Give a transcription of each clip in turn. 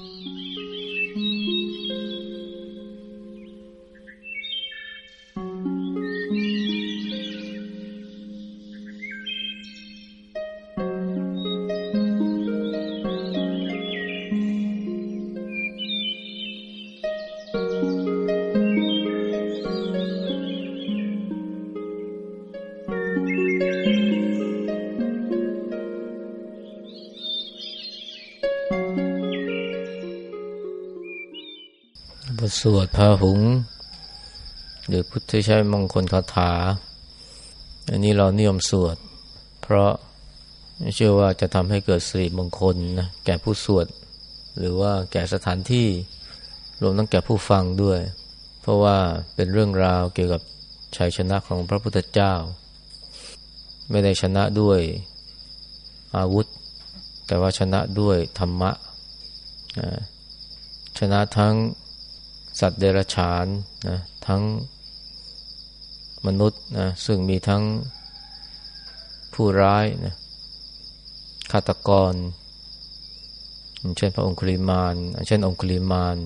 บท สวดพาหุง หรือพุทธใช้มงคลคาถา อันนี้เรานิยมสวด เพราะเชื่อว่าจะทำให้เกิดสิริมงคลนะแก่ผู้สวด หรือว่าแก่สถานที่รวมทั้งแก่ผู้ฟังด้วย เพราะว่าเป็นเรื่องราวเกี่ยวกับชัยชนะของพระพุทธเจ้า ไม่ได้ชนะด้วยอาวุธ แต่ว่าชนะด้วยธรรมะชนะทั้ง สัตว์เดรัจฉานนะทั้งมนุษย์นะซึ่งมีทั้งผู้ร้ายนะฆาตกร เช่นพระองคุลิมาน เช่นองคุลิมาน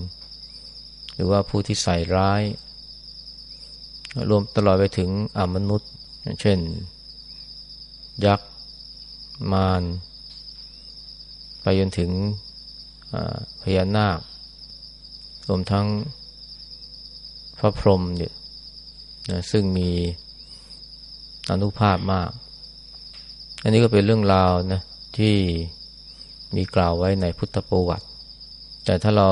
หรือว่าผู้ที่ใส่ร้าย รวมตลอดไปถึงอมนุษย์ เช่น ยักษ์ มาร ไปจนถึงพญานาค รวมทั้ง ระพรหมเนี่ยนะซึ่งมีอนุภาพมาก อันนี้ก็เป็นเรื่องราวนะที่มีกล่าวไว้ในพุทธประวัติ แต่ถ้าเรา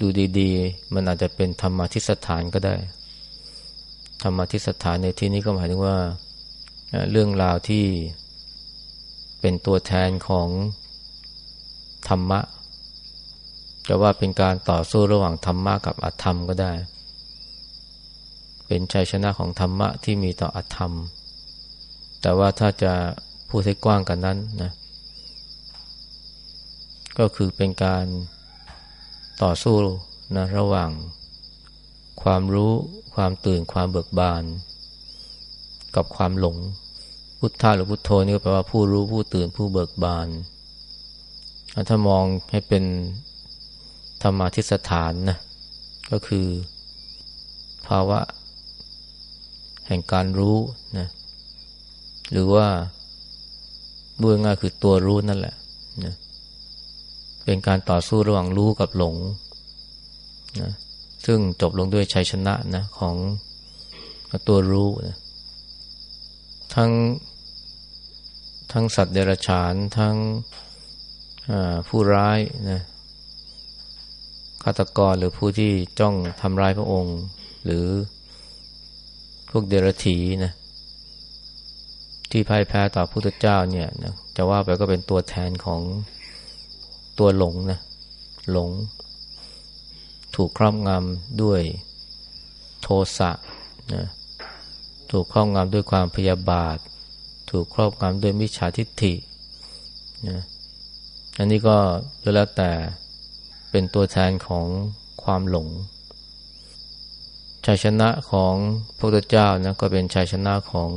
ดูดีๆ มันอาจจะเป็นธรรมทิสถานก็ได้ ธรรมทิสถานในที่นี้ก็หมายถึงว่าเรื่องราวที่เป็นตัวแทนของธรรมะ จะว่าเป็นการต่อสู้ระหว่างธรรมะกับอธรรมก็ได้ เป็นชัยชนะของธรรมะที่มีต่ออธรรม แต่ว่าถ้าจะพูดให้กว้างกันนั้นนะก็คือเป็นการต่อสู้นะระหว่างความรู้ความตื่นความเบิกบาน กับความหลง พุทธะหรือพุทโธนี่ก็แปลว่าผู้รู้ผู้ตื่นผู้เบิกบาน ถ้ามองให้เป็น ธรรมาทิสถานนะก็คือภาวะ แห่งการรู้นะหรือว่าด้วยง่ายคือตัวรู้นั่นแหละนะเป็นการต่อสู้ระหว่างรู้กับหลงนะซึ่งจบลงด้วยชัยชนะนะของตัวรู้นะทั้งทั้งสัตว์เดรัจฉานทั้งผู้ร้ายนะ ฆาตกรหรือผู้ที่จ้องทำร้ายพระองค์ หรือพวกเดรัจฉีนะที่พ่ายแพ้ต่อพระพุทธเจ้าเนี่ยนะจะว่าไปก็เป็นตัวแทนของตัวหลงนะหลง ถูกครอบงำด้วยโทสะนะถูกครอบงำด้วยความพยาบาท ถูกครอบงำด้วยมิจฉาทิฏฐินะอันนี้ก็แล้วแต่ เป็นตัวแทนของความหลง ชัยชนะของพระพุทธเจ้านะก็เป็นชัยชนะของ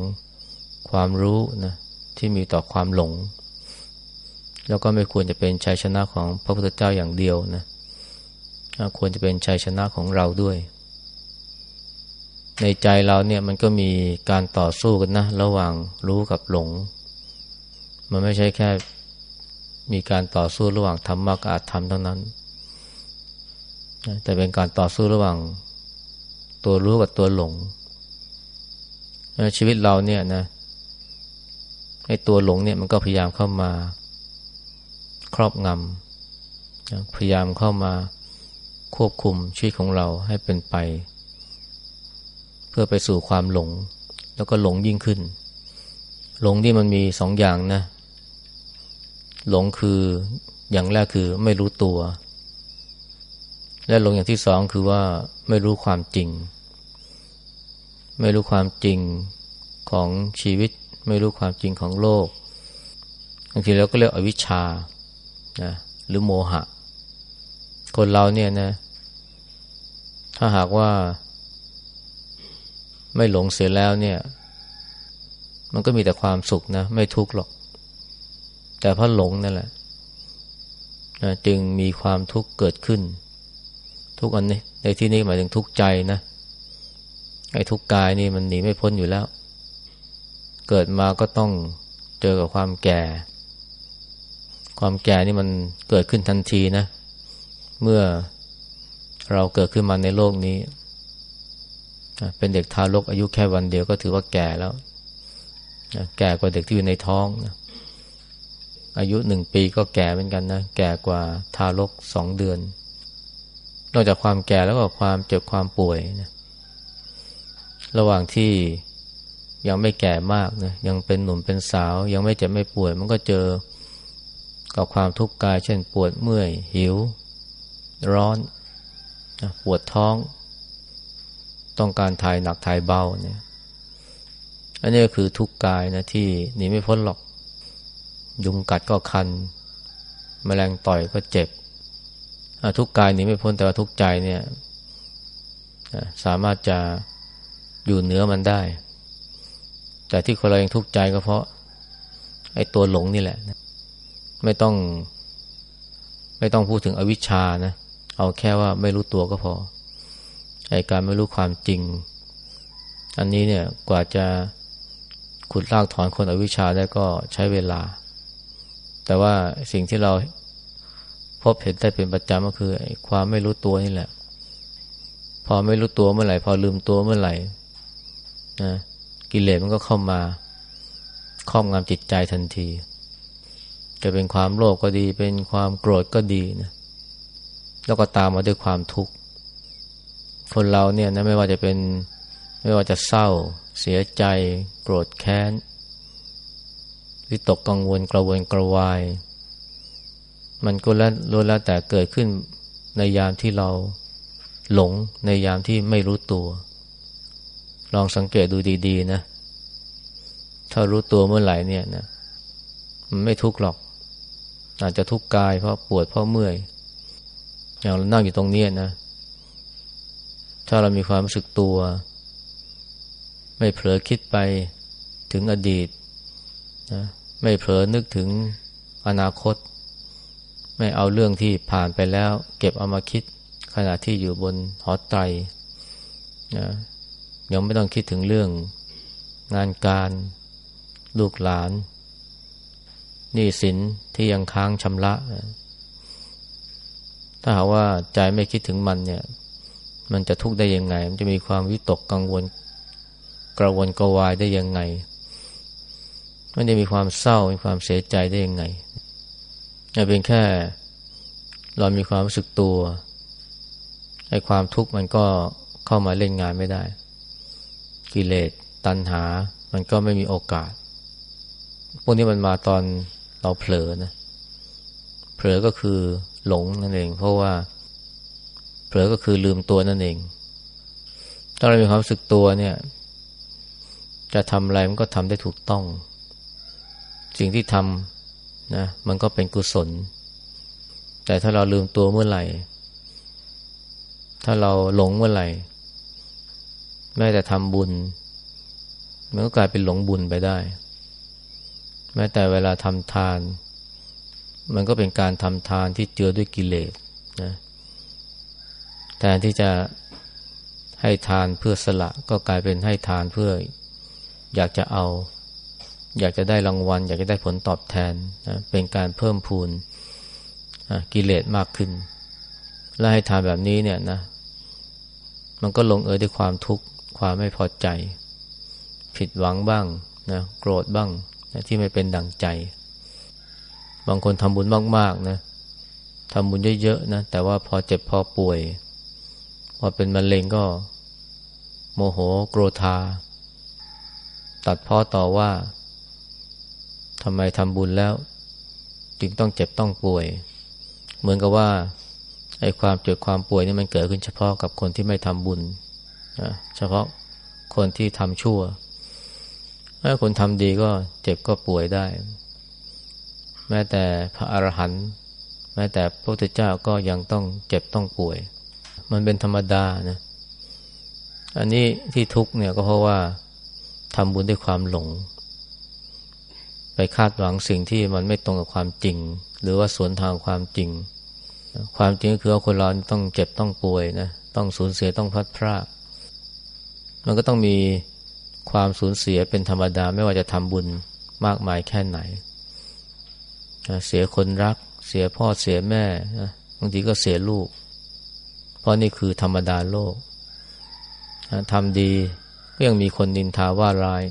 ความรู้นะที่มีต่อความหลง แล้วก็ไม่ควรจะเป็นชัยชนะของพระพุทธเจ้าอย่างเดียวนะควรจะเป็นชัยชนะของเราด้วย ในใจเราเนี่ยมันก็มีการต่อสู้กันนะระหว่างรู้กับหลง มันไม่ใช่แค่มีการต่อสู้ระหว่างธรรมะกับอาธรรมเท่านั้น แต่เป็นการต่อสู้ระหว่าง ตัวรู้กับตัวหลง ชีวิตเราเนี่ยนะไอ้ตัวหลงเนี่ยมันก็พยายามเข้ามา ครอบงำพยายามเข้ามาควบคุมชีวิตของเราให้เป็นไป เพื่อไปสู่ความหลง แล้วก็หลงยิ่งขึ้น หลงที่มันมีสองอย่างนะ หลงคืออย่างแรกคือไม่รู้ตัว และลงอย่างที่สองคือว่าไม่รู้ความจริง ไม่รู้ความจริงของชีวิต ไม่รู้ความจริงของโลกบางทีเราก็เรียกอวิชชานะหรือโมหะ คนเราเนี่ยนะ ถ้าหากว่า ไม่หลงเสียแล้วเนี่ย มันก็มีแต่ความสุขนะ ไม่ทุกข์หรอก แต่เพราะหลงนั่นแหละนะจึงมีความทุกข์เกิดขึ้น ทุกอันนี้ในที่นี้หมายถึงทุกใจนะไอ้ทุกกายนี่มันหนีไม่พ้นอยู่แล้ว เกิดมาก็ต้องเจอกับความแก่ ความแก่นี่มันเกิดขึ้นทันทีนะ เมื่อเราเกิดขึ้นมาในโลกนี้ เป็นเด็กทารกอายุแค่วันเดียวก็ถือว่าแก่แล้วแก่กว่าเด็กที่อยู่ในท้องนะอายุหนึ่งปีก็แก่เหมือนกันนะ แก่กว่าทารกสองเดือน นอกจากความแก่แล้วก็ความเจ็บความป่วยนะระหว่างที่ยังไม่แก่มากนะยังเป็นหนุ่มเป็นสาว ยังไม่เจ็บไม่ป่วย มันก็เจอกับความทุกข์กาย เช่นปวดเมื่อย หิว ร้อนนะปวดท้อง ต้องการถ่ายหนักถ่ายเบาเนี่ยอันนี้ก็คือทุกข์กายนะที่หนีไม่พ้นหรอก ยุงกัดก็คัน แมลงต่อยก็เจ็บ ทุกกายหนีไม่พ้นแต่ว่าทุกใจเนี่ยสามารถจะอยู่เหนือมันได้ แต่ที่คนเรายังทุกข์ใจก็เพราะ ไอ้ตัวหลงนี่แหละ ไม่ต้อง ไม่ต้องพูดถึงอวิชชานะ เอาแค่ว่าไม่รู้ตัวก็พอ ไอ้การไม่รู้ความจริง อันนี้เนี่ยกว่าจะขุดลากถอนคนอวิชชาได้ก็ใช้เวลา แต่ว่าสิ่งที่เรา พบเห็นได้เป็นประจำก็คือความไม่รู้ตัวนี่แหละ พอไม่รู้ตัวเมื่อไหร่ พอลืมตัวเมื่อไหร่นะกิเลสมันก็เข้ามาครอบงำจิตใจทันที จะเป็นความโลภกก็ดี เป็นความโกรธก็ดีนะแล้วก็ตามมาด้วยความทุกข์ คนเราเนี่ยนะไม่ว่าจะเป็นไม่ว่าจะเศร้า เสียใจ โกรธแค้นวิตกกังวลกระวนกระวาย มันก็แล้วล้วนแล้วแต่เกิดขึ้นในยามที่เราหลงในยามที่ไม่รู้ตัว ลองสังเกตดูดีๆนะ ถ้ารู้ตัวเมื่อไหร่เนี่ยนะมันไม่ทุกข์หรอก อาจจะทุกข์กายเพราะปวดเพราะเมื่อย อย่างเรานั่งอยู่ตรงนี้นะ ถ้าเรามีความรู้สึกตัว ไม่เผลอคิดไปถึงอดีตนะไม่เผลอนึกถึงอนาคต ไม่เอาเรื่องที่ผ่านไปแล้ว เก็บเอามาคิด ขณะที่อยู่บนหอไตรนะยังไม่ต้องคิดถึงเรื่องงานการลูกหลานหนี้สินที่ยังค้างชำระ ถ้าหาว่าใจไม่คิดถึงมันเนี่ย มันจะทุกข์ได้ยังไง มันจะมีความวิตกกังวลกระวนกระวายได้ยังไง มันจะมีความเศร้ามีความเสียใจได้ยังไง เป็นแค่ เรามีความรู้สึกตัวไอ้ความทุกข์มันก็เข้ามาเล่นงานไม่ได้ กิเลสตัณหา มันก็ไม่มีโอกาส พวกนี้มันมาตอนเราเผลอนะเผลอก็คือหลงนั่นเอง เพราะว่า เผลอก็คือลืมตัวนั่นเอง ถ้าเรามีความรู้สึกตัวเนี่ย จะทำอะไรมันก็ทำได้ถูกต้อง สิ่งที่ทำ นะมันก็เป็นกุศล แต่ถ้าเราลืมตัวเมื่อไหร่ ถ้าเราหลงเมื่อไหร่แม้แต่ทำบุญ มันก็กลายเป็นหลงบุญไปได้ แม้แต่เวลาทำทาน มันก็เป็นการทำทานที่เจือด้วยกิเลสนะแทนที่จะให้ทานเพื่อสละก็กลายเป็นให้ทานเพื่ออยากจะเอา อยากจะได้รางวัล อยากจะได้ผลตอบแทนนะเป็นการเพิ่มพูนกิเลสมากขึ้น และให้ทานแบบนี้เนี่ยนะ มันก็ลงเอยด้วยความทุกข์ความไม่พอใจ ผิดหวังบ้างนะโกรธบ้างนะที่ไม่เป็นดังใจ บางคนทำบุญมากๆนะทำบุญเยอะๆนะแต่ว่าพอเจ็บพอป่วย พอเป็นมะเร็งก็ โมโหโกรธา ตัดพ่อต่อว่า ทำไมทำบุญแล้ว จึงต้องเจ็บต้องป่วย เหมือนกับว่าไอ้ความเจ็บความป่วยนี่มันเกิดขึ้นเฉพาะกับคนที่ไม่ทำบุญเฉพาะคนที่ทำชั่วถ้าคนทำดีก็เจ็บก็ป่วยได้ แม้แต่พระอรหันต์แม้แต่พระพุทธเจ้าก็ยังต้องเจ็บต้องป่วย มันเป็นธรรมดานะ อันนี้ที่ทุกเนี่ยก็เพราะว่าทำบุญด้วยความหลง ไปคาดหวังสิ่งที่มันไม่ตรงกับความจริง หรือว่าสวนทางความจริง ความจริงก็คือว่าคนเราต้องเจ็บต้องป่วยนะต้องสูญเสียต้องพัดพรากมันก็ต้องมีความสูญเสียเป็นธรรมดาไม่ว่าจะทำบุญมากมายแค่ไหน เสียคนรัก เสียพ่อเสียแม่บางทีก็เสียลูก เพราะนี่คือธรรมดาโลกทำดีก็ยังมีคนนินทาว่าร้าย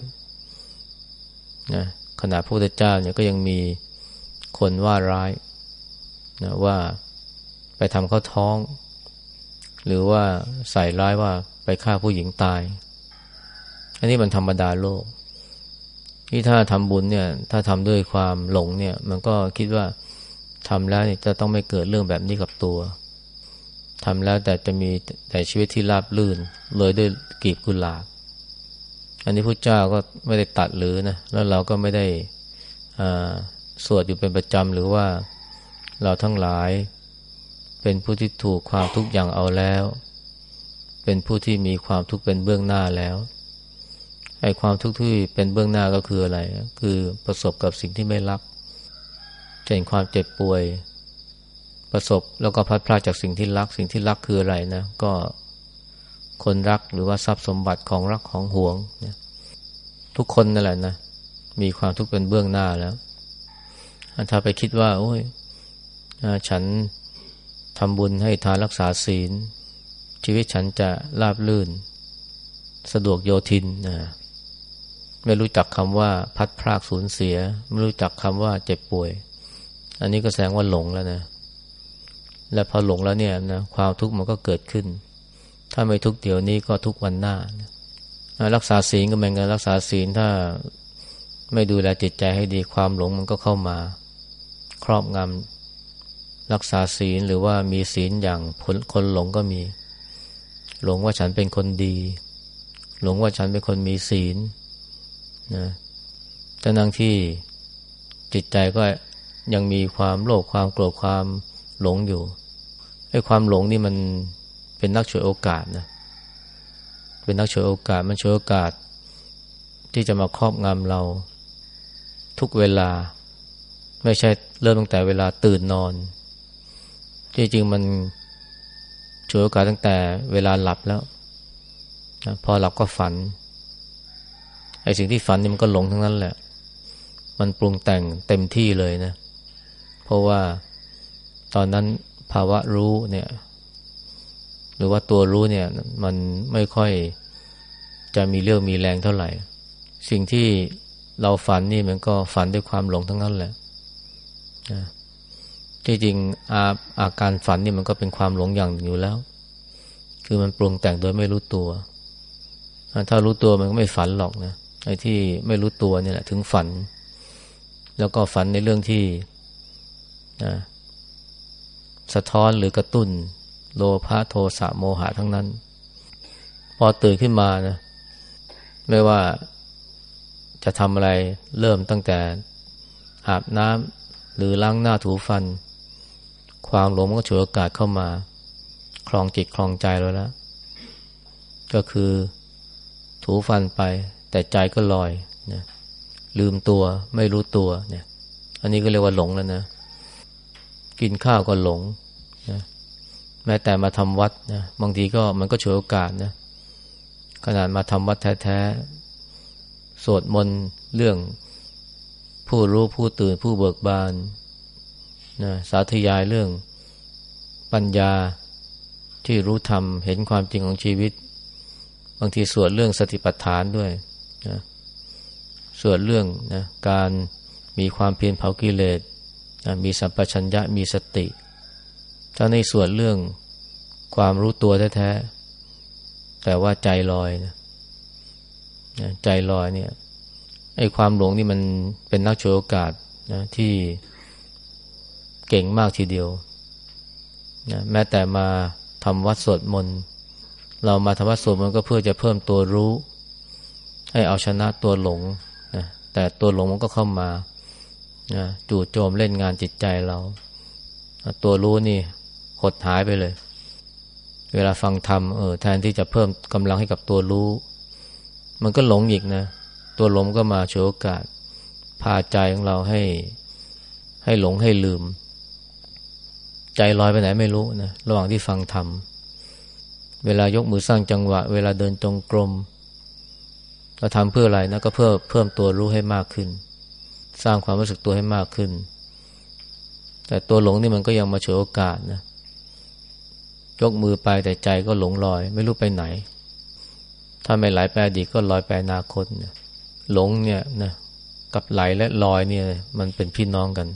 นะ ขณะพระพุทธเจ้าเนี่ยก็ยังมีคนว่าร้ายนะว่าไปทำเขาท้อง หรือว่าใส่ร้ายว่าไปฆ่าผู้หญิงตาย อันนี้มันธรรมดาโลก ที่ถ้าทำบุญเนี่ย ถ้าทำด้วยความหลงเนี่ย มันก็คิดว่าทำแล้วเนี่ยจะต้องไม่เกิดเรื่องแบบนี้กับตัวทำแล้วแต่จะมีแต่ชีวิตที่ราบลื่นเลยด้วยกีบกุหลาบ อันนี้พระเจ้าก็ไม่ได้ตัดหรือนะแล้วเราก็ไม่ได้สวดอยู่เป็นประจำหรือว่าเราทั้งหลาย เป็นผู้ที่ถูกความทุกข์อย่างเอาแล้ว เป็นผู้ที่มีความทุกข์เป็นเบื้องหน้าแล้วไอ้ความทุกข์ที่เป็นเบื้องหน้าก็คืออะไร คือประสบกับสิ่งที่ไม่รักเช่นความเจ็บป่วย ประสบแล้วก็พัดพลาดจากสิ่งที่รัก สิ่งที่รักคืออะไรนะ ก็ คนรักหรือว่าทรัพย์สมบัติของรักของห่วงเนี่ยทุกคนนั่นแหละนะมีความทุกข์เป็นเบื้องหน้าแล้วถ้าไปคิดว่า โอ้ยฉันทำบุญให้ทานรักษาศีล ชีวิตฉันจะราบลื่น สะดวกโยทินนะไม่รู้จักคำว่าพัดพรากสูญเสีย ไม่รู้จักคำว่าเจ็บป่วย อันนี้ก็แสดงว่าหลงแล้วนะ และพอหลงแล้วเนี่ยนะความทุกข์มันก็เกิดขึ้น ถ้าไม่ทุกเดี๋ยวนี้ก็ทุกวันหน้า รักษาศีลก็เหมือนกันรักษาศีลถ้าไม่ดูแลจิตใจให้ดีความหลงมันก็เข้ามา ครอบงำรักษาศีลหรือว่ามีศีลอย่างคนหลงก็มี หลงว่าฉันเป็นคนดี หลงว่าฉันเป็นคนมีศีลนะแต่นั่งที่จิตใจก็ยังมีความโลภความโกรธความหลงอยู่ไอ้ความหลงนี่มัน เป็นนักฉวยโอกาสนะเป็นนักฉวยโอกาสมันฉวยโอกาส ที่จะมาครอบงำเรา ทุกเวลา ไม่ใช่เริ่มตั้งแต่เวลาตื่นนอนจริงๆมันฉวยโอกาสตั้งแต่เวลาหลับแล้วนะพอหลับก็ฝันไอ้สิ่งที่ฝันนี่มันก็หลงทั้งนั้นแหละ มันปรุงแต่งเต็มที่เลยนะ เพราะว่าตอนนั้นภาวะรู้เนี่ย รือว่าตัวรู้เนี่ยมันไม่ค่อยจะมีเรื่องมีแรงเท่าไหร่ สิ่งที่เราฝันนี่มันก็ฝันด้วยความหลงทั้งนั้นแหละจริงๆอาอาการฝันนี่มันก็เป็นความหลงอย่างอยู่แล้ว คือมันปรุงแต่งโดยไม่รู้ตัว ถ้ารู้ตัวมันก็ไม่ฝันหรอกนะไอ้ที่ไม่รู้ตัวเนี่ยแหละถึงฝัน แล้วก็ฝันในเรื่องที่นะสะท้อนหรือกระตุ้น โลภะโทสะโมหะทั้งนั้น พอตื่นขึ้นมานะไม่ว่าจะทำอะไรเริ่มตั้งแต่อาบน้ำหรือล้างหน้าถูฟัน ความหลงมันก็ฉวยโอกาสเข้ามา คลองจิตคลองใจเราแล้ว ก็คือถูฟันไป แต่ใจก็ลอยนะลืมตัวไม่รู้ตัวเนี่ย อันนี้ก็เรียกว่าหลงแล้วนะ กินข้าวก็หลงนะ แม้แต่มาทำวัดนะบางทีก็มันก็ฉวยโอกาสนะขนาดมาทำวัดแท้ๆสวดมนต์เรื่องผู้รู้ผู้ตื่นผู้เบิกบานนะสาธยายเรื่องปัญญาที่รู้ธรรมเห็นความจริงของชีวิต บางทีสวดเรื่องสติปัฏฐานด้วยนะสวนเรื่องนะการมีความเพียรเผากิเลสนะมีสัมปชัญญะมีสติ ถ้าในส่วนเรื่องความรู้ตัวแท้ๆแต่ว่าใจลอยนะใจลอยเนี่ยไอ้ความหลงนี่มันเป็นนักโชว์โอกาสนะที่เก่งมากทีเดียวนะแม้แต่มาทำวัดสวดมนต์เรามาทำวัดสวดมนต์ก็เพื่อจะเพิ่มตัวรู้ ให้เอาชนะตัวหลงนะแต่ตัวหลงมันก็เข้ามานะจู่โจมเล่นงานจิตใจเรา ตัวรู้นี่ หดหายไปเลย เวลาฟังธรรมเออแทนที่จะเพิ่มกำลังให้กับตัวรู้ มันก็หลงอีกนะ ตัวหลงก็มาโชว์โอกาส พาใจของเราให้ ให้หลงให้ลืม ใจลอยไปไหนไม่รู้นะระหว่างที่ฟังธรรมเวลายกมือสร้างจังหวะ เวลาเดินจงกรมเราทำเพื่ออะไรนะก็เพื่อเพิ่มตัวรู้ให้มากขึ้น สร้างความรู้สึกตัวให้มากขึ้น แต่ตัวหลงนี่มันก็ยังมาเฉยโอกาสนะ ยกมือไปแต่ใจก็หลงลอย ไม่รู้ไปไหน ถ้าไม่ไหลไปอดีตก็ลอยไปอนาคตเนี่ยหลงเนี่ยนะกับไหลและลอยเนี่ย มันเป็นพี่น้องกัน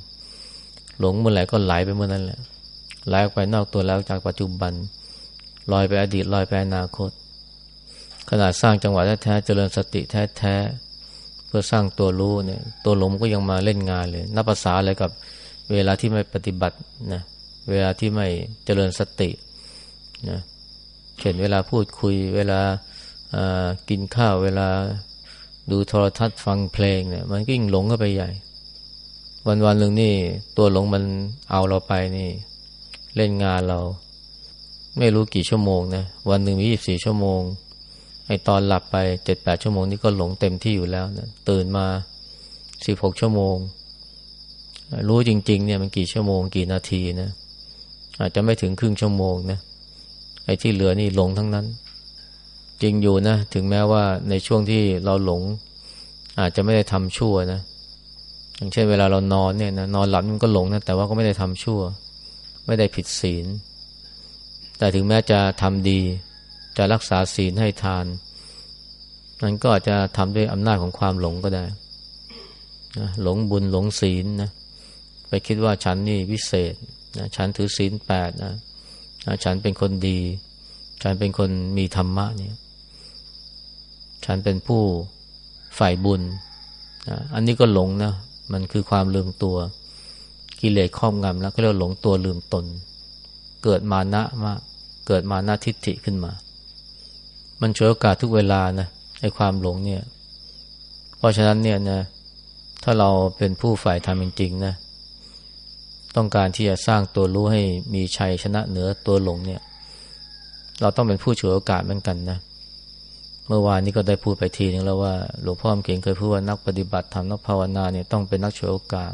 หลงเมื่อไหร่ก็ไหลไปเมื่อนั้นแหละไหลออกไปนอกตัวแล้วจากปัจจุบันลอยไปอดีตลอยไปอนาคต ขนาดสร้างจังหวะแท้ๆเจริญสติแท้ๆเพื่อสร้างตัวรู้เนี่ย ตัวหลงก็ยังมาเล่นงานเลยนับภาษาอะไรกับเวลาที่ไม่ปฏิบัตินะเวลาที่ไม่เจริญสติ นะเช่นเวลาพูดคุย เวลากินข้าว เวลาดูโทรทัศน์ฟังเพลงเนี่ย มันก็ยิ่งหลงเข้าไปใหญ่ วันวันหนึ่งนี่ ตัวหลงมันเอาเราไปนี่ เล่นงานเรา ไม่รู้กี่ชั่วโมงนะวันหนึ่งมียี่สี่ชั่วโมงไอตอนหลับไปเจ็ดแปดชั่วโมงนี่ก็หลงเต็มที่อยู่แล้วนะตื่นมาสิบหกชั่วโมง รู้จริง ๆ เนี่ยมันกี่ชั่วโมง กี่นาทีนะอาจจะไม่ถึงครึ่งชั่วโมงนะ ไอ้ที่เหลือนี่หลงทั้งนั้น จริงอยู่นะ ถึงแม้ว่าในช่วงที่เราหลง อาจจะไม่ได้ทำชั่วนะ อย่างเช่นเวลาเรานอนเนี่ยนะนอนหลับมันก็หลงนะแต่ว่าก็ไม่ได้ทำชั่ว ไม่ได้ผิดศีล แต่ถึงแม้จะทำดี จะรักษาศีลให้ทาน มันก็อาจจะทำด้วยอำนาจของความหลงก็ได้นะหลงบุญหลงศีลนะไปคิดว่าฉันนี่วิเศษนะฉันถือศีลแปดนะ ฉันเป็นคนดี ฉันเป็นคนมีธรรมะเนี่ย ฉันเป็นผู้ฝ่ายบุญ อันนี้ก็หลงนะ มันคือความลืมตัว กิเลสครอบงำแล้วก็เรียกหลงตัวลืมตน เกิดมานะมากเกิดมานะทิฏฐิขึ้นมา มันช่วยโอกาสทุกเวลานะไอ้ความหลงเนี่ย เพราะฉะนั้นเนี่ยนะ ถ้าเราเป็นผู้ฝ่ายธรรมจริงๆนะ ต้องการที่จะสร้างตัวรู้ให้มีชัยชนะเหนือตัวหลงเนี่ย เราต้องเป็นผู้ฉวยโอกาสเหมือนกันนะ เมื่อวานนี้ก็ได้พูดไปทีนึงแล้วว่าหลวงพ่อเก่งเคยพูดว่านักปฏิบัติธรรมนักภาวนาเนี่ยต้องเป็นนักฉวยโอกาส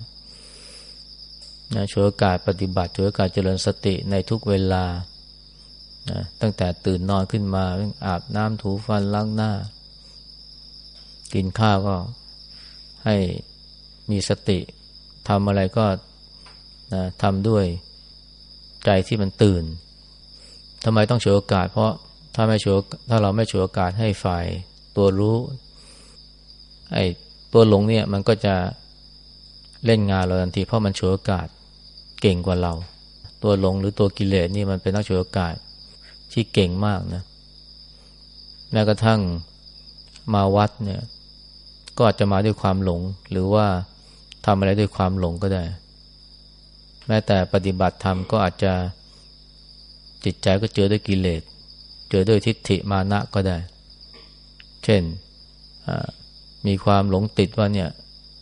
นะฉวยโอกาสปฏิบัติฉวยโอกาสเจริญสติในทุกเวลานะตั้งแต่ตื่นนอนขึ้นมาอาบน้ำถูฟันล้างหน้า กินข้าวก็ให้มีสติทำอะไรก็ นะทำด้วยใจที่มันตื่นทำไมต้องฉวยโอกาส เพราะถ้าไม่ฉวยถ้าเราไม่ฉวยโอกาสให้ฝ่ายตัวรู้ ไอ้ตัวหลงเนี่ยมันก็จะเล่นงานเราทันที เพราะมันฉวยโอกาสเก่งกว่าเรา ตัวหลงหรือตัวกิเลสนี่มันเป็นนักฉวยโอกาสที่เก่งมากนะแม้กระทั่งมาวัดเนี่ย ก็อาจจะมาด้วยความหลง หรือว่าทำอะไรด้วยความหลงก็ได้ แม้แต่ปฏิบัติธรรมก็อาจจะจิตใจก็เจอด้วยกิเลส เจอด้วยทิฏฐิมานะก็ได้ เช่นมีความหลงติดว่าเนี่ย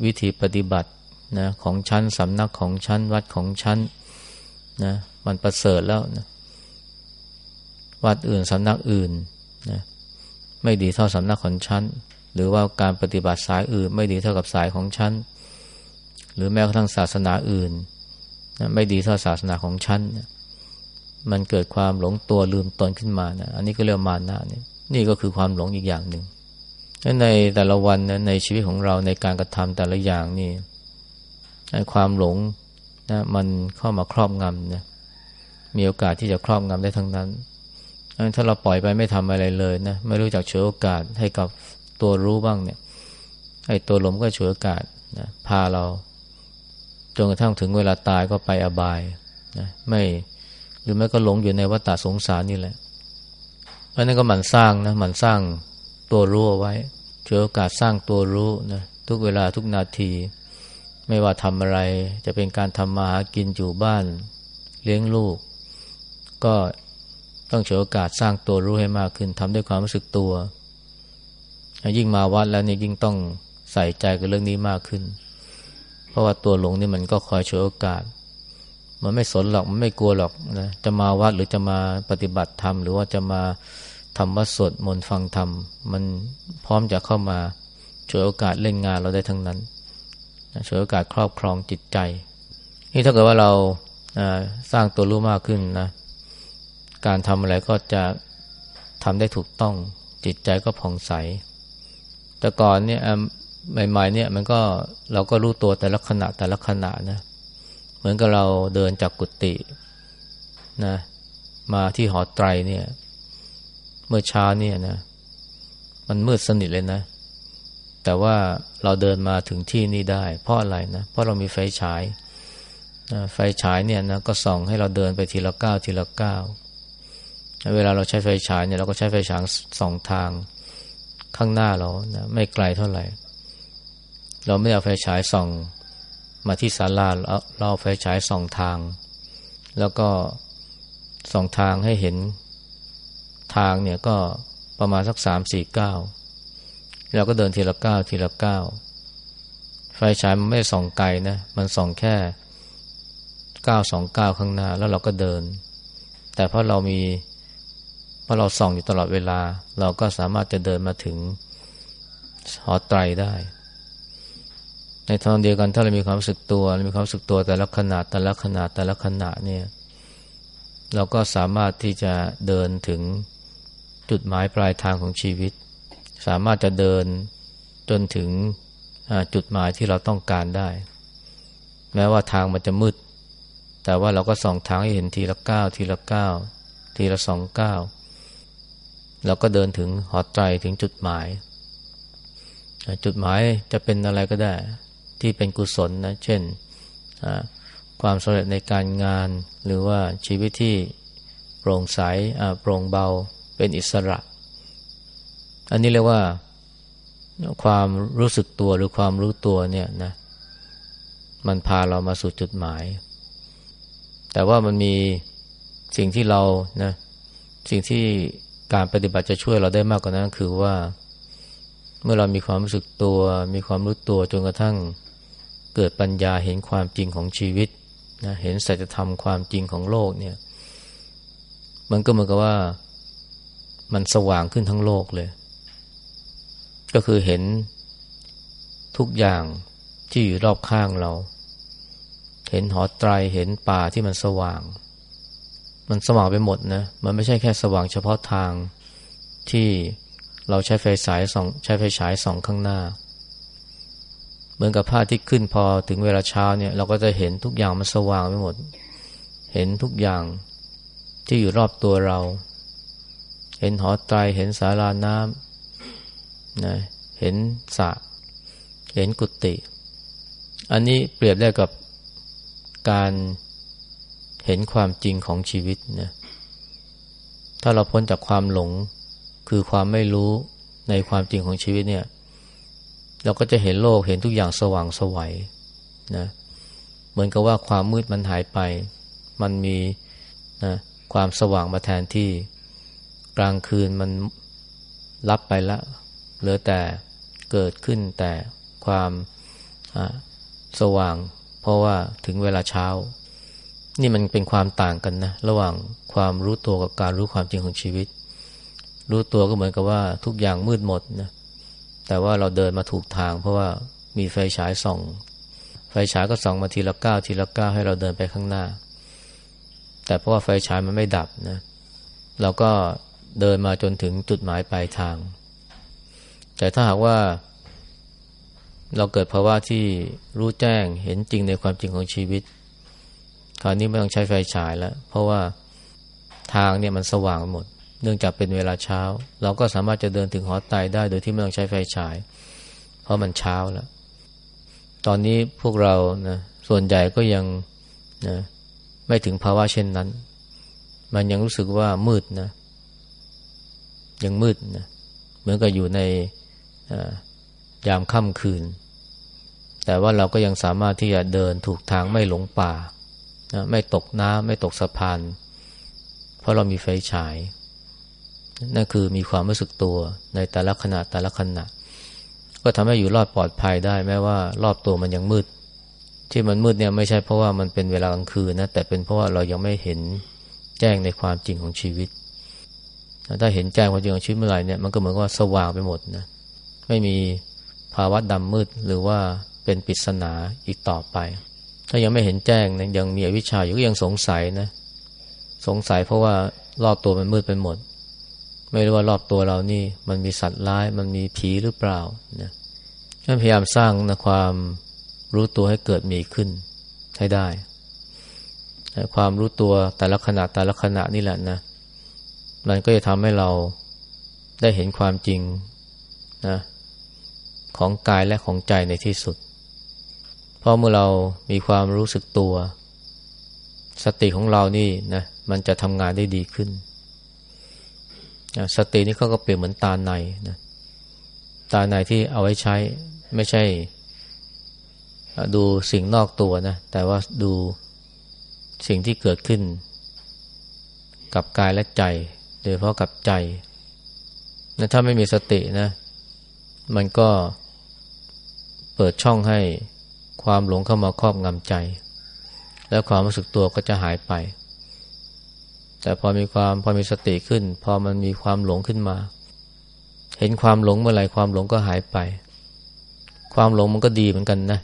วิธีปฏิบัตินะของชั้นสำนักของชั้นวัดของชั้นนะมันประเสริฐแล้วนะวัดอื่นสำนักอื่นนะไม่ดีเท่าสำนักของชั้นหรือว่าการปฏิบัติสายอื่น ไม่ดีเท่ากับสายของชั้นหรือแม้กระทั่งศาสนาอื่น ไม่ดีเท่าศาสนาของฉันมันเกิดความหลงตัวลืมตนขึ้นมานะอันนี้ก็เรียกมานะนี่นี่ก็คือความหลงอีกอย่างหนึ่งในแต่ละวันนะในชีวิตของเราในการกระทำแต่ละอย่างนี่ความหลงนะมันเข้ามาครอบงำนะมีโอกาสที่จะครอบงำได้ทั้งนั้น ถ้าเราปล่อยไปไม่ทำอะไรเลยนะไม่รู้จักเฉยโอกาสให้กับตัวรู้บ้างเนี่ยไอ้ตัวหลงก็เฉยโอกาสนะพาเรา นกระทั่งถึงเวลาตายก็ไปอบายนะไม่หรือไม่ก็หลงอยู่ในวัฏสงสารนี่แหละเพราะนั้นก็หมั่นสร้างนะหมั่นสร้างตัวรู้เอาไว้เจอโอกาสสร้างตัวรู้นะทุกเวลาทุกนาที ไม่ว่าทำอะไร จะเป็นการทำมาหากินอยู่บ้าน เลี้ยงลูก ก็ต้องเฉยโอกาสสร้างตัวรู้ให้มากขึ้นทำด้วยความรู้สึกตัว ยิ่งมาวัดแล้วนี่ยิ่งต้องใส่ใจกับเรื่องนี้มากขึ้น เพราะว่าตัวหลงนี่มันก็คอยฉวยโอกาส มันไม่สนหรอกมันไม่กลัวหรอกนะจะมาวัดหรือจะมาปฏิบัติธรรมหรือว่าจะมาทำวัดสดมนต์ฟังธรรม มันพร้อมจะเข้ามาฉวยโอกาสเล่นงานเราได้ทั้งนั้นฉวยโอกาสครอบครองจิตใจ นี่ถ้าเกิดว่าเราสร้างตัวรู้มากขึ้นนะ การทำอะไรก็จะทำได้ถูกต้องจิตใจก็ผ่องใส แต่ก่อนเนี่ย ใหม่ๆเนี่ยมันก็เราก็รู้ตัวแต่ละขณะแต่ละขณะนะ เหมือนกับเราเดินจากกุฏินะมาที่หอไตรเนี่ย เมื่อเช้าเนี่ยนะ มันมืดสนิทเลยนะ แต่ว่าเราเดินมาถึงที่นี่ได้ เพราะอะไรนะ เพราะเรามีไฟฉายนะไฟฉายเนี่ยนะก็ส่องให้เราเดินไปทีละก้าวทีละก้าวเวลาเราใช้ไฟฉายเนี่ยเราก็ใช้ไฟฉายสองทางข้างหน้าเรานะไม่ไกลเท่าไหร่ เราไม่เอาไฟฉายส่อง มาที่ศาลาเราเอาไฟฉายส่องทาง แล้วก็ส่องทางให้เห็นทางเนี่ยก็ประมาณสักสามสี่เก้าเราก็เดินทีละเก้าทีละเก้าไฟฉายมันไม่ส่องไกลนะ มันส่องแค่เก้าสองเก้าข้างหน้า แล้วเราก็เดิน แต่เพราะเรามีเพราะเราส่องอยู่ตลอดเวลา เราก็สามารถจะเดินมาถึงหอไตรได้ ในทางเดียวกันถ้าเรามีความรู้สึกตัวมีความรู้สึกตัวแต่ละขนาดแต่ละขนาดแต่ละขนาดเนี่ยเราก็สามารถที่จะเดินถึงจุดหมายปลายทางของชีวิต สามารถจะเดินจนถึงจุดหมายที่เราต้องการได้ แม้ว่าทางมันจะมืด แต่ว่าเราก็ส่องทางให้เห็นทีละก้าวทีละก้าวทีละสองก้าวเราก็เดินถึงหอใจถึงจุดหมาย จุดหมายจะเป็นอะไรก็ได้ ที่เป็นกุศลนะ เช่นความสำเร็จในการงาน หรือว่าชีวิตที่โปร่งใสโปร่งเบาเป็นอิสระ อันนี้เรียกว่าความรู้สึกตัวหรือความรู้ตัวเนี่ยนะมันพาเรามาสู่จุดหมาย แต่ว่ามันมีสิ่งที่เรานะสิ่งที่การปฏิบัติจะช่วยเราได้มากกว่านั้นคือว่า เมื่อเรามีความรู้สึกตัว มีความรู้ตัวจนกระทั่ง เกิดปัญญาเห็นความจริงของชีวิตนะเห็นสัจธรรมความจริงของโลกเนี่ย มันก็เหมือนกับว่ามันสว่างขึ้นทั้งโลกเลย ก็คือเห็นทุกอย่างที่อยู่รอบข้างเรา เห็นหอไตรเห็นป่าที่มันสว่าง มันสว่างไปหมดนะ มันไม่ใช่แค่สว่างเฉพาะทางที่เราใช้ไฟฉายส่องใช้ไฟฉายส่องข้างหน้า เหมือนกับผ้าที่ขึ้นพอถึงเวลาเช้าเนี่ย เราก็จะเห็นทุกอย่างมันสว่างไปหมด เห็นทุกอย่างที่อยู่รอบตัวเรา เห็นหอไตรเห็นสาราน้ำนะเห็นสระเห็นกุฏิอันนี้เปรียบได้กับการเห็นความจริงของชีวิตนะถ้าเราพ้นจากความหลงคือความไม่รู้ในความจริงของชีวิตเนี่ย เราก็จะเห็นโลกเห็นทุกอย่างสว่างสวัยนะเหมือนกับว่าความมืดมันหายไป มันมีนะความสว่างมาแทนที่กลางคืนมันรับไปละเหลือแต่เกิดขึ้นแต่ความสว่าง เพราะว่าถึงเวลาเช้า นี่มันเป็นความต่างกันนะ ระหว่างความรู้ตัวกับการรู้ความจริงของชีวิต รู้ตัวก็เหมือนกับว่าทุกอย่างมืดหมดนะ แต่ว่าเราเดินมาถูกทาง เพราะว่ามีไฟฉายส่อง ไฟฉายก็ส่องมาทีละก้าวทีละก้าวให้เราเดินไปข้างหน้า แต่เพราะว่าไฟฉายมันไม่ดับนะเราก็เดินมาจนถึงจุดหมายปลายทาง แต่ถ้าหากว่า เราเกิดภาวะที่รู้แจ้งเห็นจริงในความจริงของชีวิต คราวนี้ไม่ต้องใช้ไฟฉายแล้ว เพราะว่าทางเนี่ยมันสว่างหมด เนื่องจากเป็นเวลาเช้า เราก็สามารถจะเดินถึงหอไตได้โดยที่ไม่ต้องใช้ไฟฉาย เพราะมันเช้าแล้ว ตอนนี้พวกเรานะส่วนใหญ่ก็ยังนะไม่ถึงภาวะเช่นนั้น มันยังรู้สึกว่ามืดนะ ยังมืดนะเหมือนกับอยู่ในยามค่ำคืน แต่ว่าเราก็ยังสามารถที่จะเดินถูกทางไม่หลงป่านะไม่ตกน้ำไม่ตกสะพาน เพราะเรามีไฟฉาย นั่นคือมีความรู้สึกตัวในแต่ละขณะแต่ละขณะ ก็ทำให้อยู่รอดปลอดภัยได้แม้ว่ารอบตัวมันยังมืด ที่มันมืดเนี่ยไม่ใช่เพราะว่ามันเป็นเวลากลางคืนนะแต่เป็นเพราะว่าเรายังไม่เห็นแจ้งในความจริงของชีวิต ถ้าเห็นแจ้งความจริงของชีวิตเมื่อไหร่เนี่ยมันก็เหมือนว่าสว่างไปหมดนะไม่มีภาวะดำมืดหรือว่าเป็นปริศนาอีกต่อไป ถ้ายังไม่เห็นแจ้งนะยังมีอวิชชาอยู่ก็ยังสงสัยนะสงสัยเพราะว่ารอบตัวมันมืดไปหมด ไม่รู้ว่ารอบตัวเรานี่ มันมีสัตว์ร้าย มันมีผีหรือเปล่านะพยายามสร้างนะความรู้ตัวให้เกิดมีขึ้นให้ได้ ความรู้ตัวแต่ละขณะแต่ละขณะนี่แหละนะ มันก็จะทำให้เราได้เห็นความจริงนะของกายและของใจในที่สุด เพราะเมื่อเรามีความรู้สึกตัว สติของเรานี่นะมันจะทำงานได้ดีขึ้น สตินี่เขาก็เปรียบเหมือนตาในนะตาในที่เอาไว้ใช้ไม่ใช่ ดูสิ่งนอกตัวนะ แต่ว่าดูสิ่งที่เกิดขึ้น กับกายและใจ โดยเฉพาะกับใจนะถ้าไม่มีสตินะ มันก็เปิดช่องให้ความหลงเข้ามาครอบงำใจ แล้วความรู้สึกตัวก็จะหายไป แต่พอมีความพอมีสติขึ้น พอมันมีความหลงขึ้นมา เห็นความหลงเมื่อไหร่ความหลงก็หายไป ความหลงมันก็ดีเหมือนกันนะ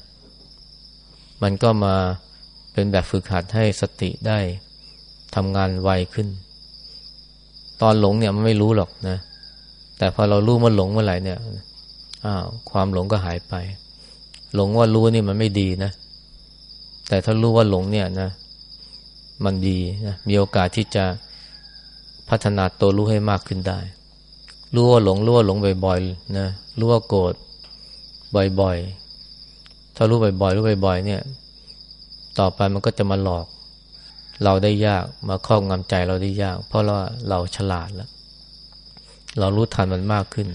มันก็มาเป็นแบบฝึกหัดให้สติได้ทำงานไวขึ้น ตอนหลงเนี่ยมันไม่รู้หรอกนะ แต่พอเรารู้มันหลงเมื่อไหร่เนี่ยอ้าวความหลงก็หายไป หลงว่ารู้นี่มันไม่ดีนะ แต่ถ้ารู้ว่าหลงเนี่ยนะ มันดีนะมีโอกาสที่จะพัฒนาตัวรู้ให้มากขึ้นได้ รู้ว่าหลงรู้ว่าหลงบ่อยๆนะรู้ว่าโกรธบ่อยๆ ถ้ารู้บ่อยๆรู้บ่อยๆเนี่ย ต่อไปมันก็จะมาหลอก เราได้ยากมาครอบงำใจเราได้ยาก เพราะเราเราฉลาดแล้ว เรารู้ทันมันมากขึ้น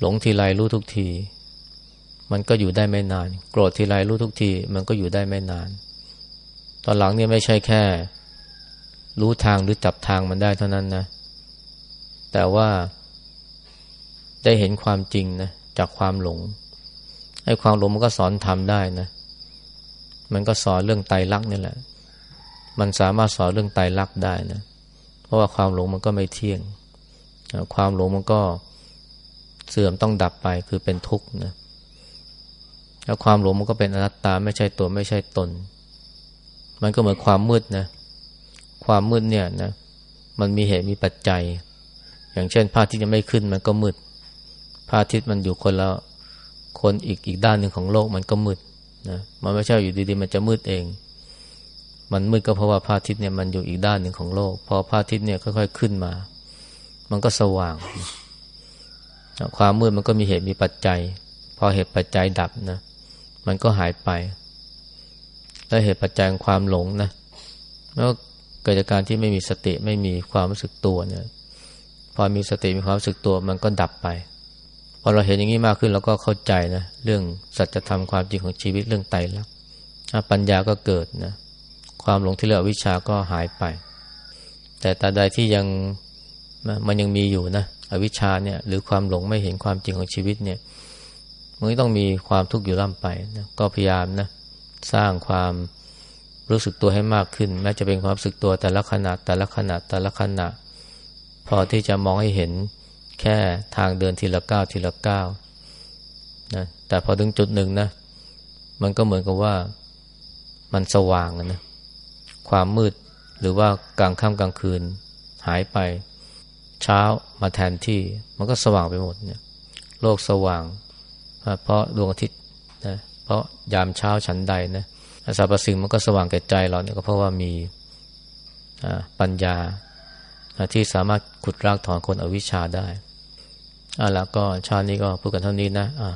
หลงทีไรรู้ทุกที มันก็อยู่ได้ไม่นาน โกรธทีไรรู้ทุกที มันก็อยู่ได้ไม่นาน ตอนหลังเนี่ยไม่ใช่แค่ รู้ทางหรือจับทางมันได้เท่านั้นนะ แต่ว่าได้เห็นความจริงนะจากความหลงไอ้ความหลงมันก็สอนทำได้นะ มันก็สอนเรื่องไตรลักษณ์นี่แหละ มันสามารถสอนเรื่องไตรลักษณ์ได้นะ เพราะว่าความหลงมันก็ไม่เที่ยง ความหลงมันก็เสื่อมต้องดับไปคือเป็นทุกข์นะแล้วความหลงมันก็เป็นอนัตตาไม่ใช่ตัวไม่ใช่ตน มันก็เหมือนความมืดนะ ความมืดเนี่ยนะ มันมีเหตุมีปัจจัย อย่างเช่นพระอาทิตย์ยังไม่ขึ้นมันก็มืดพระอาทิตย์มันอยู่คนละคนอีกอีกด้านหนึ่งของโลกมันก็มืดนะ มันไม่ใช่อยู่ดีๆมันจะมืดเอง มันมืดก็เพราะว่าพระอาทิตย์เนี่ยมันอยู่อีกด้านหนึ่งของโลก พอพระอาทิตย์เนี่ยค่อยๆขึ้นมา มันก็สว่าง ความมืดมันก็มีเหตุมีปัจจัย พอเหตุปัจจัยดับนะ มันก็หายไป แล้วเหตุปัจจัยของความหลงนะแล้วเกิดจากการที่ไม่มีสติไม่มีความรู้สึกตัวเนี่ย พอมีสติมีความรู้สึกตัวมันก็ดับไป พอเราเห็นอย่างนี้มากขึ้นเราก็เข้าใจนะเรื่องสัจธรรมความจริงของชีวิตเรื่องไตรลักษณ์ปัญญาก็เกิดนะความหลงที่เรียกวิชาก็หายไป แต่ตาใดที่ยังมันยังมีอยู่นะอวิชชาเนี่ยหรือความหลงไม่เห็นความจริงของชีวิตเนี่ยมันก็ต้องมีความทุกข์อยู่ล่ำไปนะก็พยายามนะ สร้างความรู้สึกตัวให้มากขึ้น แม้จะเป็นความรู้สึกตัวแต่ละขณะแต่ละขณะแต่ละขณะ พอที่จะมองให้เห็นแค่ทางเดินทีละก้าวทีละก้าวนะแต่พอถึงจุดหนึ่งนะ มันก็เหมือนกับว่ามันสว่างนะความมืดหรือว่ากลางค่ำกลางคืนหายไป เช้ามาแทนที่มันก็สว่างไปหมดเนี่ยโลกสว่าง เพราะดวงอาทิตย์ ราะยามเช้าฉันใดนะสรรพสิ่งมันก็สว่างแก่ใจเราเนี่ยก็เพราะว่ามีปัญญาที่สามารถขุดรากถอนคนอวิชชาได้อะแล้วก็ชาตินี้ก็พูดกันเท่านี้นะอะ